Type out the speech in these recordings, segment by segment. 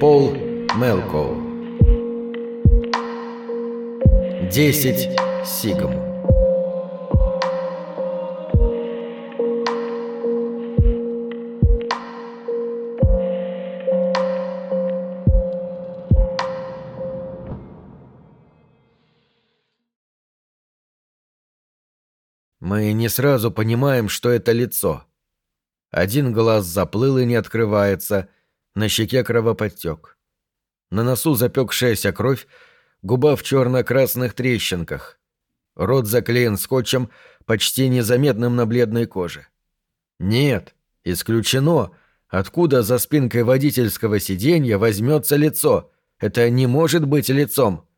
Пол Мелкоу. Десять Сигм. Мы не сразу понимаем, что это лицо. Один глаз заплыл и не открывается, на щеке кровоподтек. На носу запекшаяся кровь, губа в черно-красных трещинках. Рот заклеен скотчем, почти незаметным на бледной коже. Нет, исключено. Откуда за спинкой водительского сиденья возьмется лицо? Это не может быть лицом.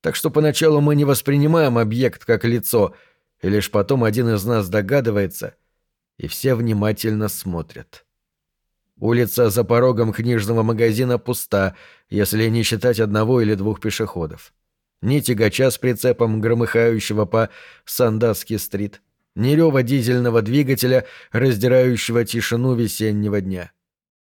Так что поначалу мы не воспринимаем объект как лицо, и лишь потом один из нас догадывается, и все внимательно смотрят. Улица за порогом книжного магазина пуста, если не считать одного или двух пешеходов. Ни тягача с прицепом, громыхающего по Сандасски-стрит, ни рева дизельного двигателя, раздирающего тишину весеннего дня.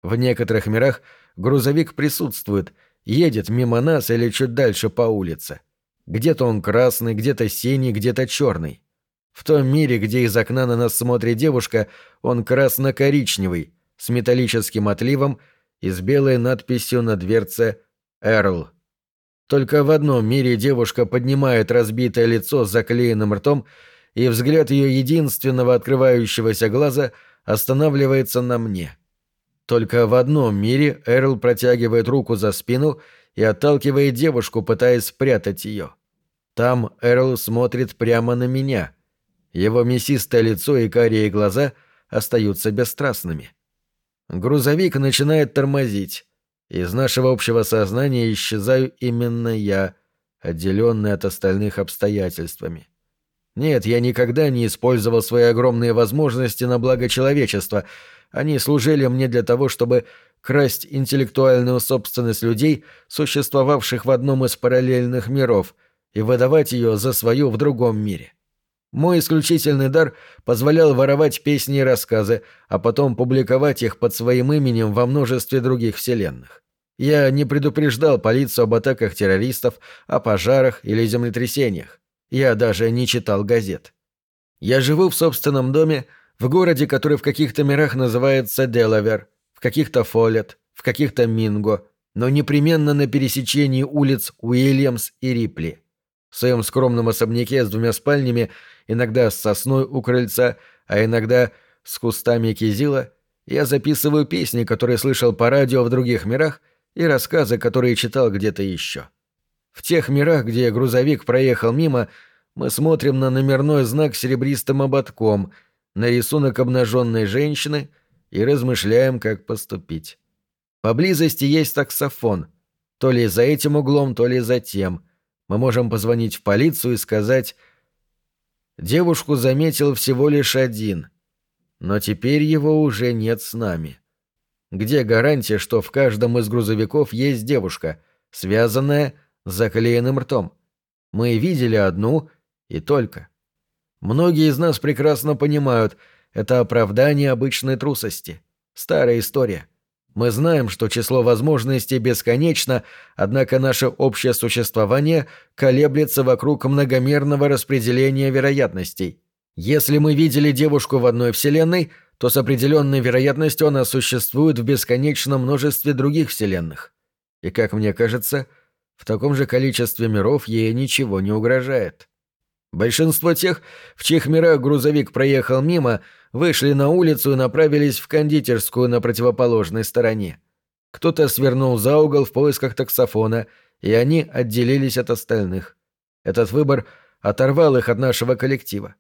В некоторых мирах грузовик присутствует, едет мимо нас или чуть дальше по улице. Где-то он красный, где-то синий, где-то черный. В том мире, где из окна на нас смотрит девушка, он красно-коричневый — с металлическим отливом и с белой надписью на дверце «Эрл». Только в одном мире девушка поднимает разбитое лицо с заклеенным ртом, и взгляд ее единственного открывающегося глаза останавливается на мне. Только в одном мире Эрл протягивает руку за спину и отталкивает девушку, пытаясь спрятать ее. Там Эрл смотрит прямо на меня. Его мясистое лицо и карие глаза остаются бесстрастными. Грузовик начинает тормозить. Из нашего общего сознания исчезаю именно я, отделенный от остальных обстоятельствами. Нет, я никогда не использовал свои огромные возможности на благо человечества. Они служили мне для того, чтобы красть интеллектуальную собственность людей, существовавших в одном из параллельных миров, и выдавать ее за свою в другом мире. Мой исключительный дар позволял воровать песни и рассказы, а потом публиковать их под своим именем во множестве других вселенных. Я не предупреждал полицию об атаках террористов, о пожарах или землетрясениях. Я даже не читал газет. Я живу в собственном доме, в городе, который в каких-то мирах называется Делавер, в каких-то Фоллет, в каких-то Минго, но непременно на пересечении улиц Уильямс и Рипли. В своем скромном особняке с двумя спальнями, иногда с сосной у крыльца, а иногда с кустами кизила, я записываю песни, которые слышал по радио в других мирах, и рассказы, которые читал где-то еще. В тех мирах, где грузовик проехал мимо, мы смотрим на номерной знак серебристым ободком, на рисунок обнаженной женщины и размышляем, как поступить. Поблизости есть таксофон, то ли за этим углом, то ли за тем — мы можем позвонить в полицию и сказать... Девушку заметил всего лишь один. Но теперь его уже нет с нами. Где гарантия, что в каждом из грузовиков есть девушка, связанная с заклеенным ртом? Мы видели одну и только. Многие из нас прекрасно понимают, это оправдание обычной трусости. Старая история. Мы знаем, что число возможностей бесконечно, однако наше общее существование колеблется вокруг многомерного распределения вероятностей. Если мы видели девушку в одной вселенной, то с определенной вероятностью она существует в бесконечном множестве других вселенных. И, как мне кажется, в таком же количестве миров ей ничего не угрожает. Большинство тех, в чьих мирах грузовик проехал мимо, вышли на улицу и направились в кондитерскую на противоположной стороне. Кто-то свернул за угол в поисках таксофона, и они отделились от остальных. Этот выбор оторвал их от нашего коллектива.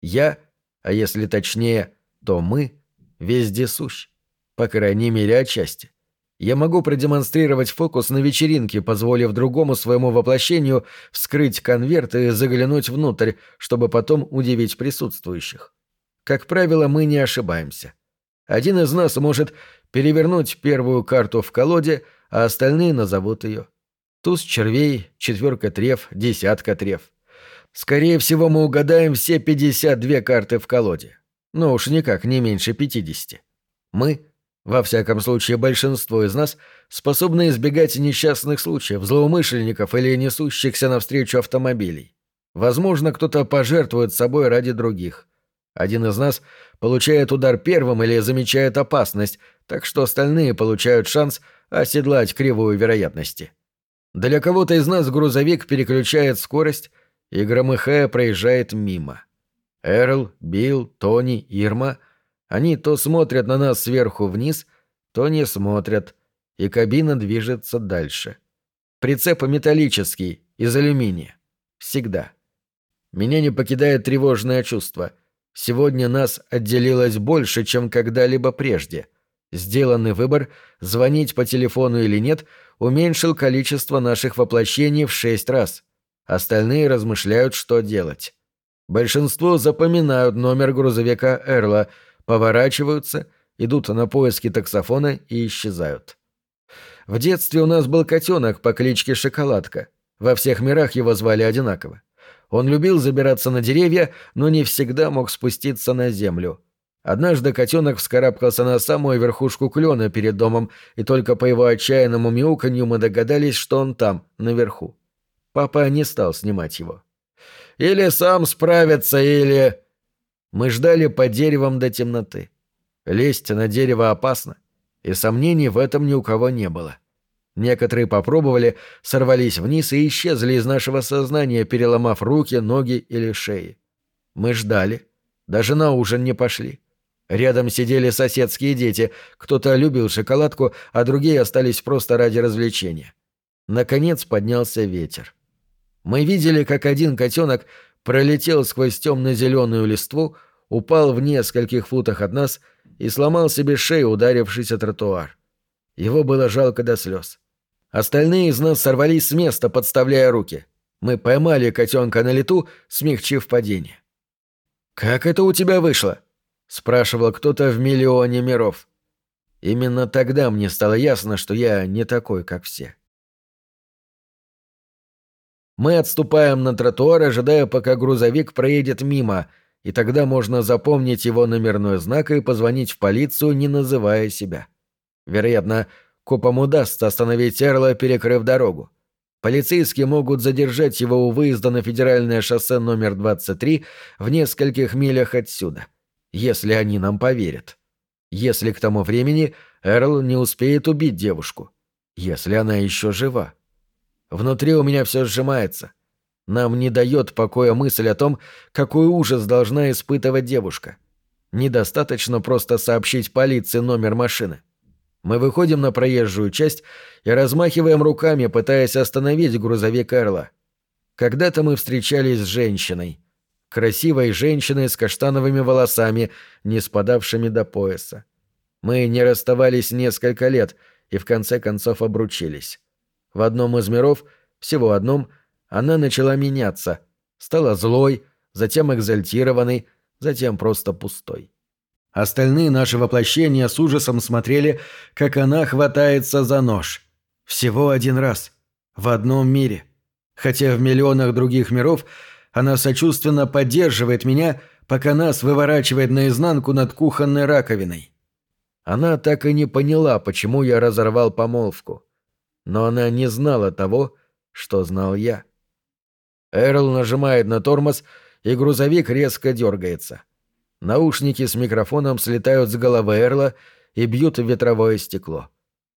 Я, а если точнее, то мы, вездесущ. По крайней мере, отчасти. Я могу продемонстрировать фокус на вечеринке, позволив другому своему воплощению вскрыть конверт и заглянуть внутрь, чтобы потом удивить присутствующих. Как правило, мы не ошибаемся. Один из нас может перевернуть первую карту в колоде, а остальные назовут ее. Туз червей, четверка треф, десятка треф. Скорее всего, мы угадаем все 52 карты в колоде. Но уж никак не меньше 50. Мы Во всяком случае, большинство из нас способны избегать несчастных случаев, злоумышленников или несущихся навстречу автомобилей. Возможно, кто-то пожертвует собой ради других. Один из нас получает удар первым или замечает опасность, так что остальные получают шанс оседлать кривую вероятности. Для кого-то из нас грузовик переключает скорость и, громыхая, проезжает мимо. Эрл, Билл, Тони, Ирма — они то смотрят на нас сверху вниз, то не смотрят, и кабина движется дальше. Прицеп металлический, из алюминия. Всегда. Меня не покидает тревожное чувство. Сегодня нас отделилось больше, чем когда-либо прежде. Сделанный выбор, звонить по телефону или нет, уменьшил количество наших воплощений в шесть раз. Остальные размышляют, что делать. Большинство запоминают номер грузовика Эрла — поворачиваются, идут на поиски таксофона и исчезают. В детстве у нас был котенок по кличке Шоколадка. Во всех мирах его звали одинаково. Он любил забираться на деревья, но не всегда мог спуститься на землю. Однажды котенок вскарабкался на самую верхушку клена перед домом, и только по его отчаянному мяуканью мы догадались, что он там, наверху. Папа не стал снимать его. «Или сам справится, или...» Мы ждали под деревом до темноты. Лезть на дерево опасно, и сомнений в этом ни у кого не было. Некоторые попробовали, сорвались вниз и исчезли из нашего сознания, переломав руки, ноги или шеи. Мы ждали. Даже на ужин не пошли. Рядом сидели соседские дети. Кто-то любил шоколадку, а другие остались просто ради развлечения. Наконец поднялся ветер. Мы видели, как один котенок пролетел сквозь темно-зеленую листву, упал в нескольких футах от нас и сломал себе шею, ударившись о тротуар. Его было жалко до слез. Остальные из нас сорвались с места, подставляя руки. Мы поймали котенка на лету, смягчив падение. «Как это у тебя вышло?» — спрашивал кто-то в миллионе миров. Именно тогда мне стало ясно, что я не такой, как все. Мы отступаем на тротуар, ожидая, пока грузовик проедет мимо, и тогда можно запомнить его номерной знак и позвонить в полицию, не называя себя. Вероятно, копам удастся остановить Эрла, перекрыв дорогу. Полицейские могут задержать его у выезда на федеральное шоссе номер 23 в нескольких милях отсюда, если они нам поверят. Если к тому времени Эрл не успеет убить девушку, если она еще жива. Внутри у меня все сжимается. Нам не дает покоя мысль о том, какой ужас должна испытывать девушка. Недостаточно просто сообщить полиции номер машины. Мы выходим на проезжую часть и размахиваем руками, пытаясь остановить грузовик Эрла. Когда-то мы встречались с женщиной. Красивой женщиной с каштановыми волосами, не спадавшими до пояса. Мы не расставались несколько лет и в конце концов обручились. В одном из миров, всего одном, она начала меняться, стала злой, затем экзальтированной, затем просто пустой. Остальные наши воплощения с ужасом смотрели, как она хватается за нож. Всего один раз. В одном мире. Хотя в миллионах других миров она сочувственно поддерживает меня, пока нас выворачивает наизнанку над кухонной раковиной. Она так и не поняла, почему я разорвал помолвку но она не знала того, что знал я. Эрл нажимает на тормоз, и грузовик резко дергается. Наушники с микрофоном слетают с головы Эрла и бьют в ветровое стекло.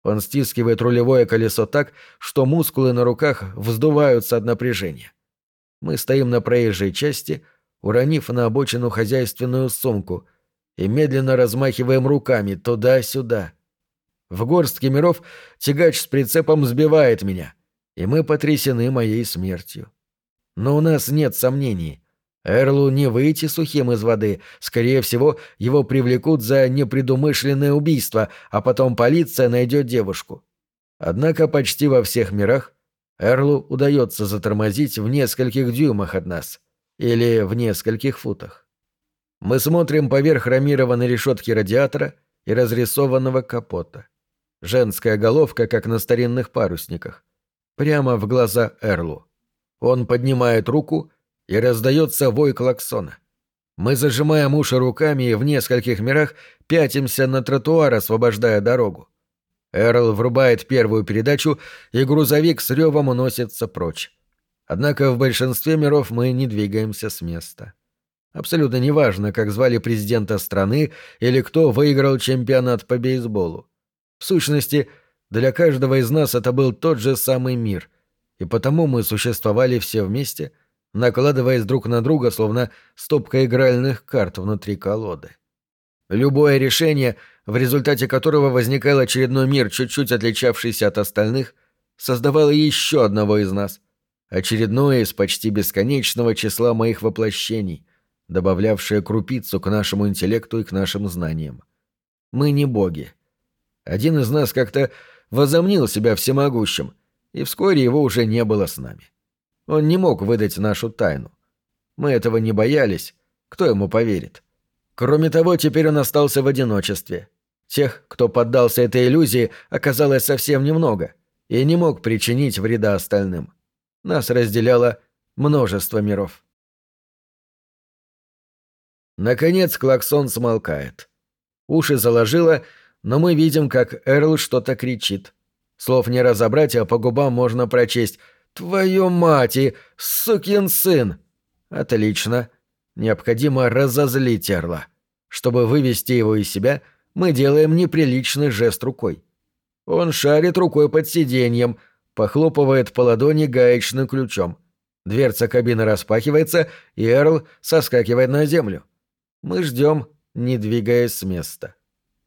Он стискивает рулевое колесо так, что мускулы на руках вздуваются от напряжения. Мы стоим на проезжей части, уронив на обочину хозяйственную сумку, и медленно размахиваем руками туда-сюда. В горстке миров тягач с прицепом сбивает меня, и мы потрясены моей смертью. Но у нас нет сомнений. Эрлу не выйти сухим из воды. Скорее всего, его привлекут за непредумышленное убийство, а потом полиция найдет девушку. Однако почти во всех мирах Эрлу удается затормозить в нескольких дюймах от нас. Или в нескольких футах. Мы смотрим поверх хромированной решетки радиатора и разрисованного капота. Женская головка, как на старинных парусниках. Прямо в глаза Эрлу. Он поднимает руку, и раздается вой клаксона. Мы зажимаем уши руками и в нескольких мирах пятимся на тротуар, освобождая дорогу. Эрл врубает первую передачу, и грузовик с ревом уносится прочь. Однако в большинстве миров мы не двигаемся с места. Абсолютно неважно, как звали президента страны или кто выиграл чемпионат по бейсболу. В сущности, для каждого из нас это был тот же самый мир, и потому мы существовали все вместе, накладываясь друг на друга, словно стопка игральных карт внутри колоды. Любое решение, в результате которого возникал очередной мир, чуть-чуть отличавшийся от остальных, создавало еще одного из нас, очередное из почти бесконечного числа моих воплощений, добавлявшее крупицу к нашему интеллекту и к нашим знаниям. Мы не боги. Один из нас как-то возомнил себя всемогущим, и вскоре его уже не было с нами. Он не мог выдать нашу тайну. Мы этого не боялись, кто ему поверит? Кроме того, теперь он остался в одиночестве. Тех, кто поддался этой иллюзии, оказалось совсем немного, и не мог причинить вреда остальным. Нас разделяло множество миров. Наконец клаксон смолкает. Уши заложило, но мы видим, как Эрл что-то кричит. Слов не разобрать, а по губам можно прочесть «Твою мать и сукин сын!» Отлично. Необходимо разозлить Эрла. Чтобы вывести его из себя, мы делаем неприличный жест рукой. Он шарит рукой под сиденьем, похлопывает по ладони гаечным ключом. Дверца кабины распахивается, и Эрл соскакивает на землю. Мы ждем, не двигаясь с места.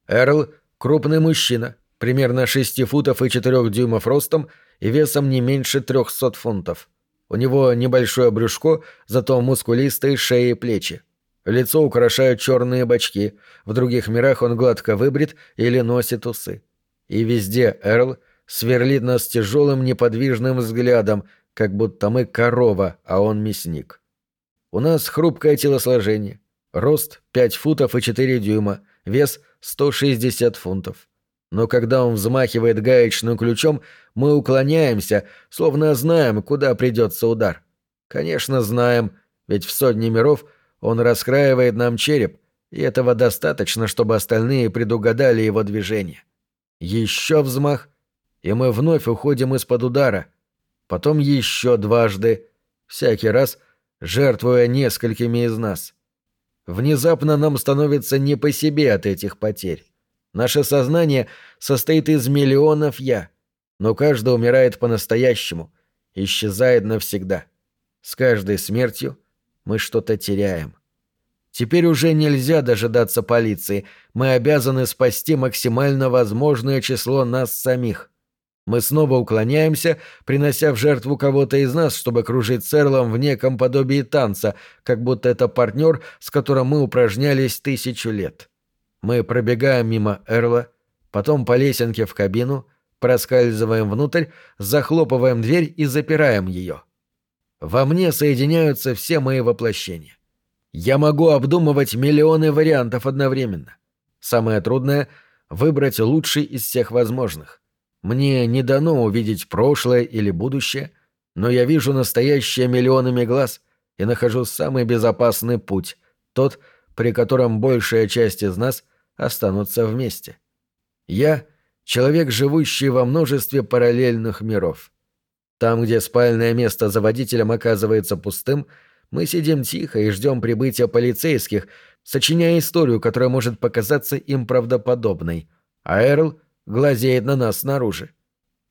Эрл — крупный мужчина, примерно 6 футов и 4 дюймов ростом и весом не меньше 300 фунтов. У него небольшое брюшко, зато мускулистые шеи и плечи. Лицо украшают черные бочки, в других мирах он гладко выбрит или носит усы. И везде Эрл сверлит нас тяжелым неподвижным взглядом, как будто мы корова, а он мясник. У нас хрупкое телосложение. Рост 5 футов и 4 дюйма, вес 160 фунтов. Но когда он взмахивает гаечным ключом, мы уклоняемся, словно знаем, куда придется удар. Конечно, знаем, ведь в сотне миров он раскраивает нам череп, и этого достаточно, чтобы остальные предугадали его движение. Еще взмах, и мы вновь уходим из-под удара. Потом еще дважды, всякий раз жертвуя несколькими из нас. Внезапно нам становится не по себе от этих потерь. Наше сознание состоит из миллионов «я», но каждый умирает по-настоящему, исчезает навсегда. С каждой смертью мы что-то теряем. Теперь уже нельзя дожидаться полиции, мы обязаны спасти максимально возможное число нас самих. Мы снова уклоняемся, принося в жертву кого-то из нас, чтобы кружить с в неком подобии танца, как будто это партнер, с которым мы упражнялись тысячу лет. Мы пробегаем мимо Эрла, потом по лесенке в кабину, проскальзываем внутрь, захлопываем дверь и запираем ее. Во мне соединяются все мои воплощения. Я могу обдумывать миллионы вариантов одновременно. Самое трудное — выбрать лучший из всех возможных. Мне не дано увидеть прошлое или будущее, но я вижу настоящее миллионами глаз и нахожу самый безопасный путь, тот, при котором большая часть из нас останутся вместе. Я — человек, живущий во множестве параллельных миров. Там, где спальное место за водителем оказывается пустым, мы сидим тихо и ждем прибытия полицейских, сочиняя историю, которая может показаться им правдоподобной, а Эрл глазеет на нас снаружи.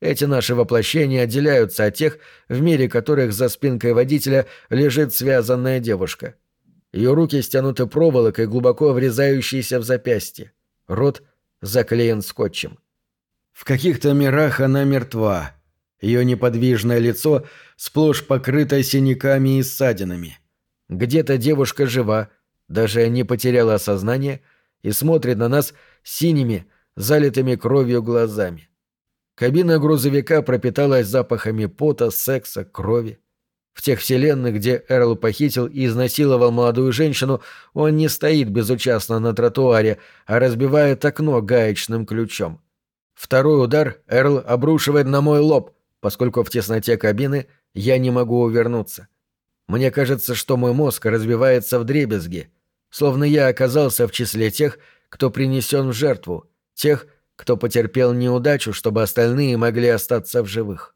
Эти наши воплощения отделяются от тех, в мире которых за спинкой водителя лежит связанная девушка — ее руки стянуты проволокой, глубоко врезающейся в запястье. Рот заклеен скотчем. В каких-то мирах она мертва. Ее неподвижное лицо сплошь покрыто синяками и ссадинами. Где-то девушка жива, даже не потеряла сознание и смотрит на нас синими, залитыми кровью глазами. Кабина грузовика пропиталась запахами пота, секса, крови. В тех вселенных, где Эрл похитил и изнасиловал молодую женщину, он не стоит безучастно на тротуаре, а разбивает окно гаечным ключом. Второй удар Эрл обрушивает на мой лоб, поскольку в тесноте кабины я не могу увернуться. Мне кажется, что мой мозг разбивается в дребезги. Словно я оказался в числе тех, кто принесен в жертву, тех, кто потерпел неудачу, чтобы остальные могли остаться в живых.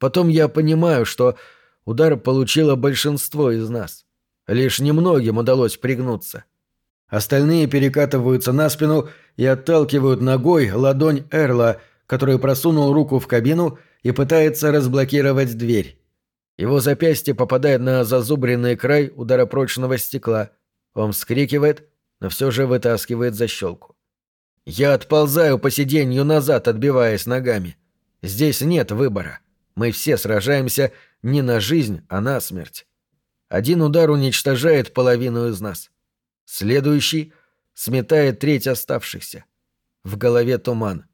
Потом я понимаю, что удар получило большинство из нас. Лишь немногим удалось пригнуться. Остальные перекатываются на спину и отталкивают ногой ладонь Эрла, который просунул руку в кабину и пытается разблокировать дверь. Его запястье попадает на зазубренный край ударопрочного стекла. Он вскрикивает, но все же вытаскивает защелку. Я отползаю по сиденью назад, отбиваясь ногами. Здесь нет выбора. Мы все сражаемся не на жизнь, а на смерть. Один удар уничтожает половину из нас. Следующий сметает треть оставшихся. В голове туман.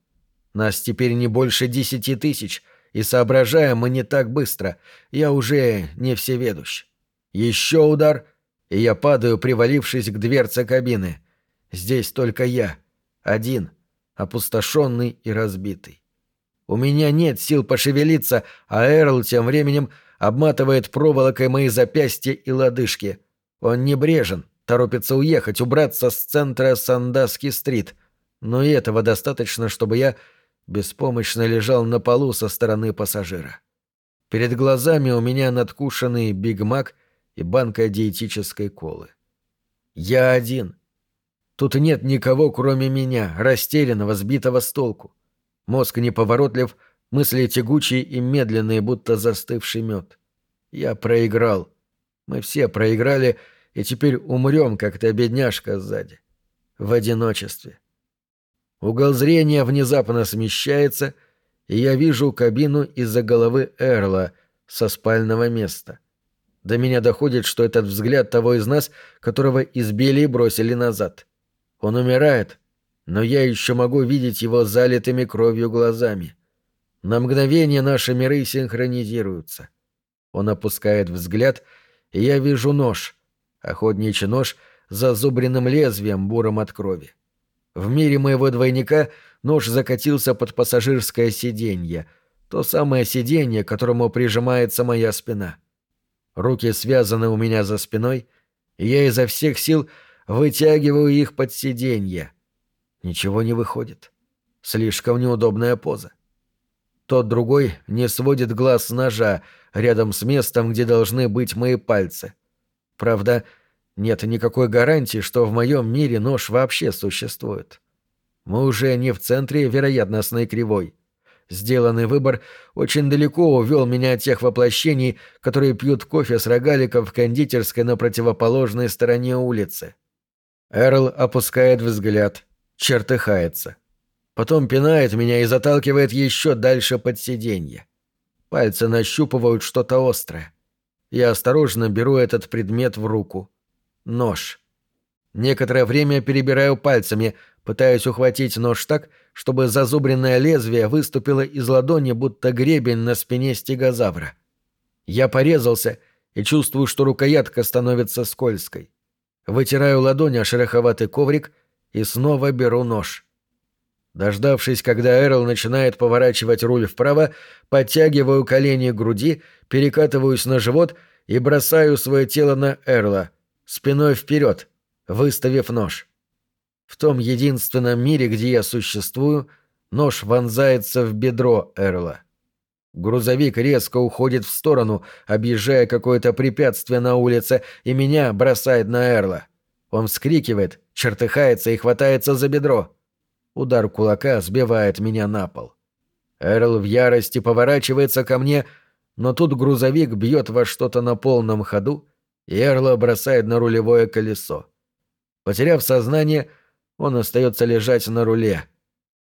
Нас теперь не больше десяти тысяч, и соображаем мы не так быстро. Я уже не всеведущ. Еще удар, и я падаю, привалившись к дверце кабины. Здесь только я. Один. Опустошенный и разбитый. У меня нет сил пошевелиться, а Эрл тем временем обматывает проволокой мои запястья и лодыжки. Он небрежен, торопится уехать, убраться с центра Сандаски-стрит. Но и этого достаточно, чтобы я беспомощно лежал на полу со стороны пассажира. Перед глазами у меня надкушенный Биг Мак и банка диетической колы. Я один. Тут нет никого, кроме меня, растерянного, сбитого с толку. Мозг неповоротлив, мысли тягучие и медленные, будто застывший мед. Я проиграл. Мы все проиграли, и теперь умрем, как та бедняжка сзади. В одиночестве. Угол зрения внезапно смещается, и я вижу кабину из-за головы Эрла со спального места. До меня доходит, что этот взгляд того из нас, которого избили и бросили назад. Он умирает, но я еще могу видеть его залитыми кровью глазами. На мгновение наши миры синхронизируются. Он опускает взгляд, и я вижу нож, охотничий нож с зазубренным лезвием, буром от крови. В мире моего двойника нож закатился под пассажирское сиденье, то самое сиденье, к которому прижимается моя спина. Руки связаны у меня за спиной, и я изо всех сил вытягиваю их под сиденье. Ничего не выходит. Слишком неудобная поза. Тот другой не сводит глаз с ножа, рядом с местом, где должны быть мои пальцы. Правда, нет никакой гарантии, что в моем мире нож вообще существует. Мы уже не в центре вероятностной кривой. Сделанный выбор очень далеко увел меня от тех воплощений, которые пьют кофе с рогаликом в кондитерской на противоположной стороне улицы. Эрл опускает взгляд, чертыхается. Потом пинает меня и заталкивает еще дальше под сиденье. Пальцы нащупывают что-то острое. Я осторожно беру этот предмет в руку. Нож. Некоторое время перебираю пальцами, пытаясь ухватить нож так, чтобы зазубренное лезвие выступило из ладони, будто гребень на спине стегозавра. Я порезался и чувствую, что рукоятка становится скользкой. Вытираю ладонь о шероховатый коврик и снова беру нож. Дождавшись, когда Эрл начинает поворачивать руль вправо, подтягиваю колени к груди, перекатываюсь на живот и бросаю свое тело на Эрла — спиной вперед, выставив нож. В том единственном мире, где я существую, нож вонзается в бедро Эрла. Грузовик резко уходит в сторону, объезжая какое-то препятствие на улице, и меня бросает на Эрла. Он вскрикивает, чертыхается и хватается за бедро. Удар кулака сбивает меня на пол. Эрл в ярости поворачивается ко мне, но тут грузовик бьет во что-то на полном ходу, и Эрла бросает на рулевое колесо. Потеряв сознание, он остается лежать на руле.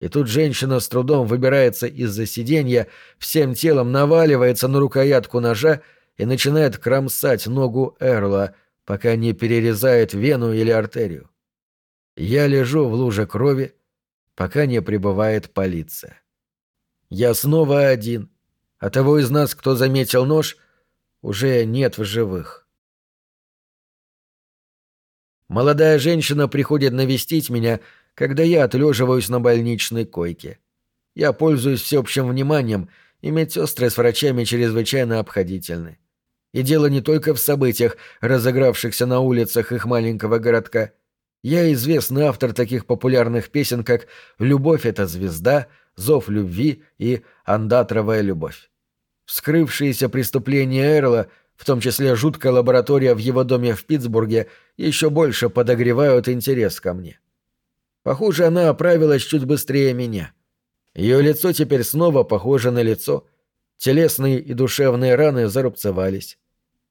И тут женщина с трудом выбирается из-за сиденья, всем телом наваливается на рукоятку ножа и начинает кромсать ногу Эрла, пока не перерезает вену или артерию. Я лежу в луже крови, пока не прибывает полиция. Я снова один, а того из нас, кто заметил нож, уже нет в живых. Молодая женщина приходит навестить меня, когда я отлеживаюсь на больничной койке. Я пользуюсь всеобщим вниманием, и медсестры с врачами чрезвычайно обходительны. И дело не только в событиях, разыгравшихся на улицах их маленького городка. Я известный автор таких популярных песен, как «Любовь — это звезда», «Зов любви» и «Андатровая любовь». Вскрывшиеся преступления Эрла, в том числе жуткая лаборатория в его доме в Питтсбурге, еще больше подогревают интерес ко мне. Похоже, она оправилась чуть быстрее меня. Ее лицо теперь снова похоже на лицо. Телесные и душевные раны зарубцевались.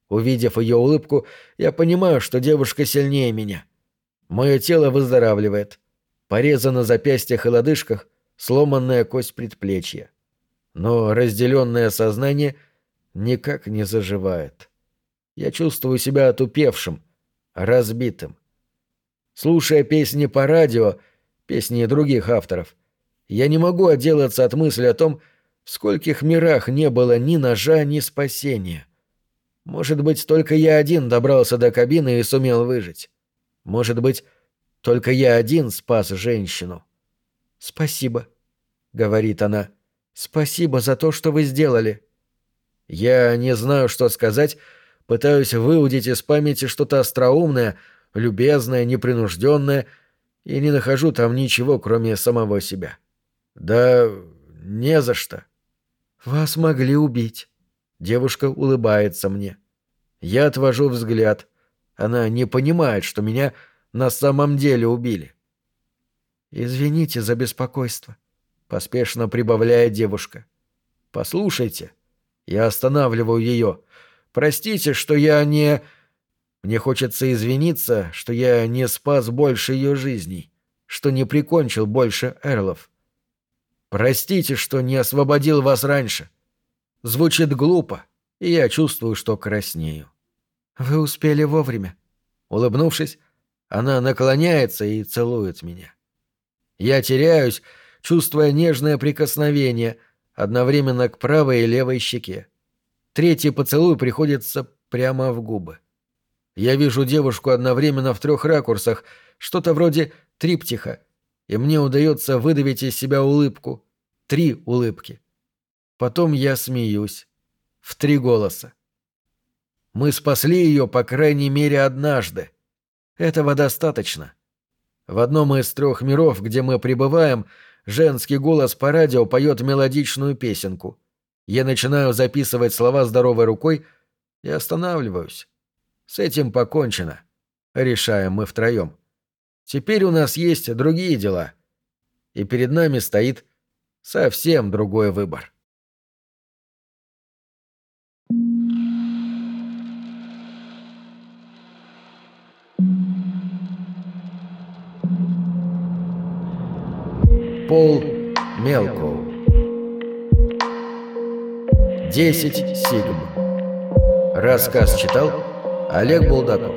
Увидев ее улыбку, я понимаю, что девушка сильнее меня. Мое тело выздоравливает. Порезы на запястьях и лодыжках, сломанная кость предплечья. Но разделенное сознание никак не заживает. Я чувствую себя отупевшим, разбитым. Слушая песни по радио, песни других авторов, я не могу отделаться от мысли о том, в скольких мирах не было ни ножа, ни спасения. Может быть, только я один добрался до кабины и сумел выжить. Может быть, только я один спас женщину. «Спасибо», — говорит она. «Спасибо за то, что вы сделали». Я не знаю, что сказать, пытаюсь выудить из памяти что-то остроумное, любезное, непринужденное, и не нахожу там ничего, кроме самого себя. Да не за что. Вас могли убить. Девушка улыбается мне. Я отвожу взгляд. Она не понимает, что меня на самом деле убили. «Извините за беспокойство», — поспешно прибавляет девушка. «Послушайте». Я останавливаю ее. «Простите, что я не...» Мне хочется извиниться, что я не спас больше ее жизней, что не прикончил больше Эрлов. Простите, что не освободил вас раньше. Звучит глупо, и я чувствую, что краснею. Вы успели вовремя. Улыбнувшись, она наклоняется и целует меня. Я теряюсь, чувствуя нежное прикосновение, одновременно к правой и левой щеке. Третий поцелуй приходится прямо в губы. Я вижу девушку одновременно в трех ракурсах, что-то вроде триптиха, и мне удается выдавить из себя улыбку. Три улыбки. Потом я смеюсь. В три голоса. Мы спасли ее, по крайней мере, однажды. Этого достаточно. В одном из трех миров, где мы пребываем, женский голос по радио поет мелодичную песенку. Я начинаю записывать слова здоровой рукой и останавливаюсь. С этим покончено. Решаем мы втроем. Теперь у нас есть другие дела. И перед нами стоит совсем другой выбор. Пол Мелкоу. Десять сигм. Рассказ читал Олег Булдаков.